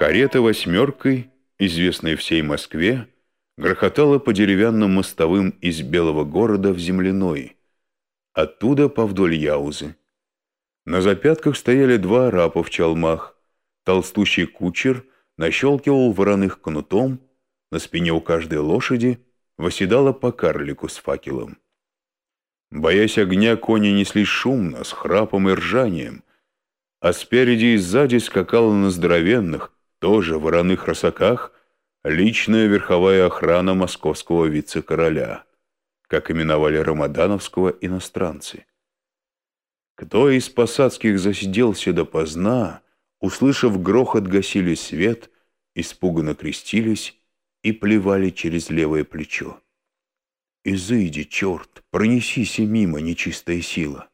Карета «восьмеркой», известная всей Москве, грохотала по деревянным мостовым из Белого города в Земляной, оттуда по вдоль Яузы. На запятках стояли два арапа в чалмах, толстущий кучер нащелкивал вороных кнутом, на спине у каждой лошади восседала по карлику с факелом. Боясь огня, кони неслись шумно, с храпом и ржанием, а спереди и сзади скакала на здоровенных, тоже вороных росаках, личная верховая охрана московского вице-короля, как именовали Рамадановского иностранцы. Кто из посадских засиделся допоздна, услышав грохот, гасили свет, испуганно крестились и плевали через левое плечо. «Изыди, черт, пронесися мимо, нечистая сила!»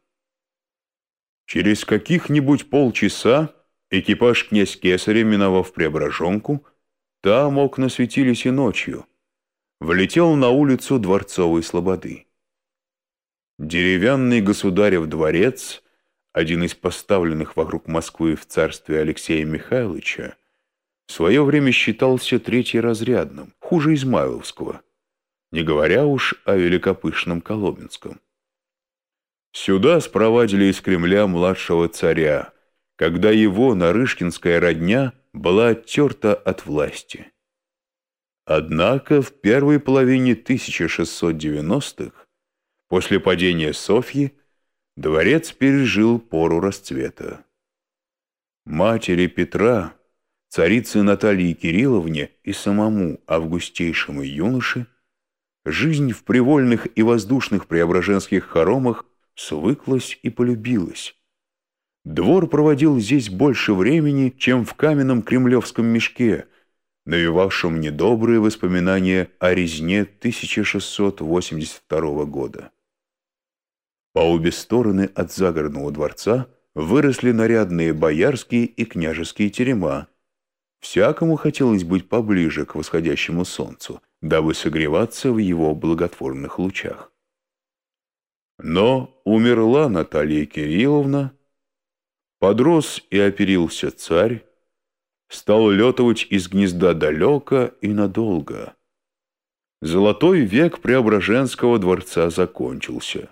Через каких-нибудь полчаса экипаж князь Кесаря, миновав Преображенку, там окна светились и ночью, влетел на улицу Дворцовой Слободы. Деревянный государев дворец, один из поставленных вокруг Москвы в царстве Алексея Михайловича, в свое время считался третьеразрядным, хуже Измайловского, не говоря уж о великопышном Коломенском. Сюда спровадили из Кремля младшего царя, когда его Нарышкинская родня была оттерта от власти. Однако в первой половине 1690-х, после падения Софьи, дворец пережил пору расцвета. Матери Петра, царице Наталье Кирилловне и самому августейшему юноше, жизнь в привольных и воздушных преображенских хоромах свыклась и полюбилась. Двор проводил здесь больше времени, чем в каменном кремлевском мешке, навевавшем недобрые воспоминания о резне 1682 года. По обе стороны от загородного дворца выросли нарядные боярские и княжеские терема, Всякому хотелось быть поближе к восходящему солнцу, дабы согреваться в его благотворных лучах. Но умерла Наталья Кирилловна, подрос и оперился царь, стал летывать из гнезда далеко и надолго. Золотой век Преображенского дворца закончился.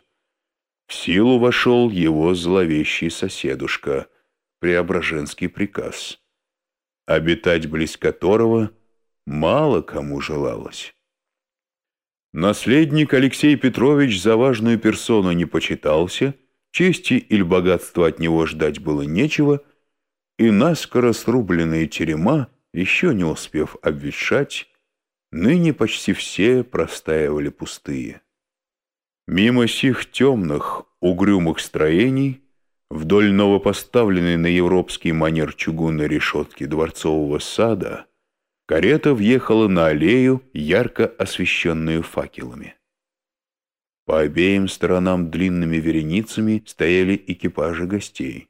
В силу вошел его зловещий соседушка, Преображенский приказ обитать близ которого мало кому желалось. Наследник Алексей Петрович за важную персону не почитался, чести или богатства от него ждать было нечего, и наскоро срубленные терема, еще не успев обветшать, ныне почти все простаивали пустые. Мимо сих темных, угрюмых строений Вдоль новопоставленной на европский манер чугунной решетки дворцового сада карета въехала на аллею, ярко освещенную факелами. По обеим сторонам длинными вереницами стояли экипажи гостей.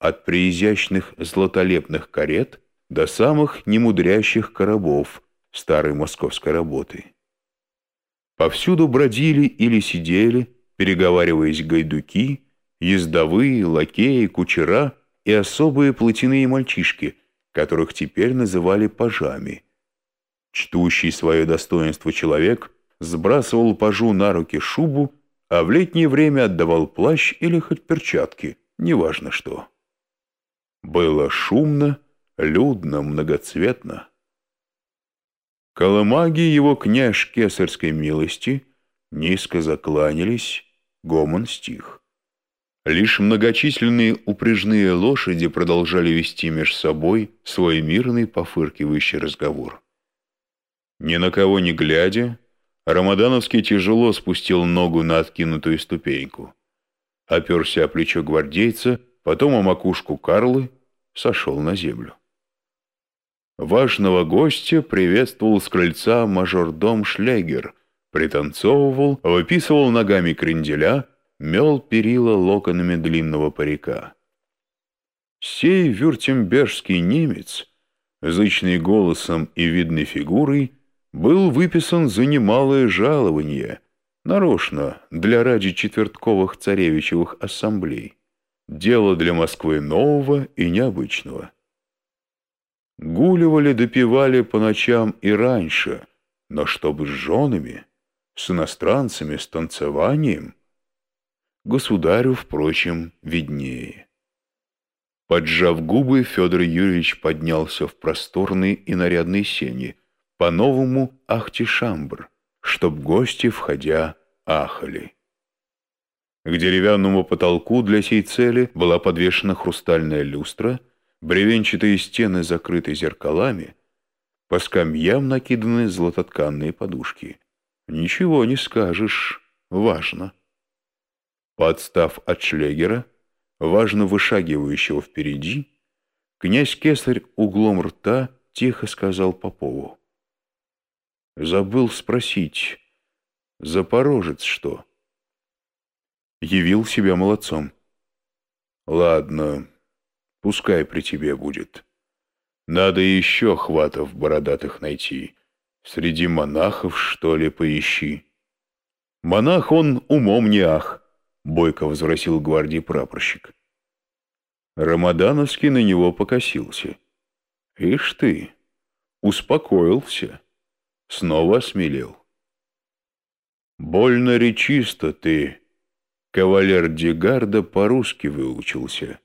От преизящных златолепных карет до самых немудрящих коробов старой московской работы. Повсюду бродили или сидели, переговариваясь гайдуки, ездовые, лакеи, кучера и особые плотяные мальчишки, которых теперь называли пажами. Чтущий свое достоинство человек сбрасывал пажу на руки шубу, а в летнее время отдавал плащ или хоть перчатки, неважно что. Было шумно, людно, многоцветно. Колымаги его княж кесарской милости низко закланялись, гомон стих. Лишь многочисленные упряжные лошади продолжали вести меж собой свой мирный пофыркивающий разговор. Ни на кого не глядя, Рамадановский тяжело спустил ногу на откинутую ступеньку, оперся о плечо гвардейца, потом о макушку Карлы, сошел на землю. Важного гостя приветствовал с крыльца мажордом Шлегер, пританцовывал, выписывал ногами кренделя — мел перила локонами длинного парика. Сей вюртембержский немец, зычный голосом и видной фигурой, был выписан за немалое жалование, нарочно для ради четвертковых царевичевых ассамблей. Дело для Москвы нового и необычного. Гуливали, допивали по ночам и раньше, но чтобы с женами, с иностранцами, с танцеванием, государю, впрочем, виднее. Поджав губы, Федор Юрьевич поднялся в просторный и нарядный сени, по-новому ахтишамбр, чтоб гости, входя, ахали. К деревянному потолку для сей цели была подвешена хрустальная люстра, бревенчатые стены закрыты зеркалами, по скамьям накиданы златотканные подушки. Ничего не скажешь, важно. Подстав от шлегера, важно вышагивающего впереди, князь Кесарь углом рта тихо сказал Попову. «Забыл спросить, запорожец что?» Явил себя молодцом. «Ладно, пускай при тебе будет. Надо еще хватов бородатых найти. Среди монахов, что ли, поищи». «Монах он умом не ах», — бойко возвратил гвардии прапорщик. Рамадановский на него покосился. «Ишь ты, успокоился, снова осмелел. Больно речисто ты, кавалер Дегарда, по-русски выучился.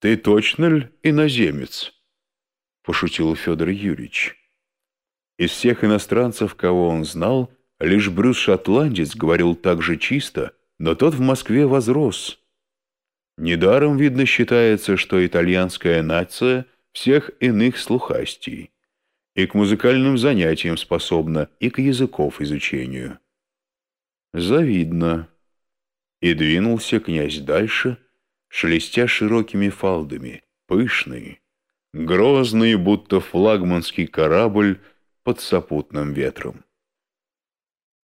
Ты точно ли иноземец?» — пошутил Федор Юрьевич. Из всех иностранцев, кого он знал, лишь Брюс Шотландец говорил так же чисто, но тот в Москве возрос. Недаром, видно, считается, что итальянская нация всех иных слухастей и к музыкальным занятиям способна, и к языков изучению. Завидно. И двинулся князь дальше, шелестя широкими фалдами, пышный, грозный, будто флагманский корабль под сопутным ветром.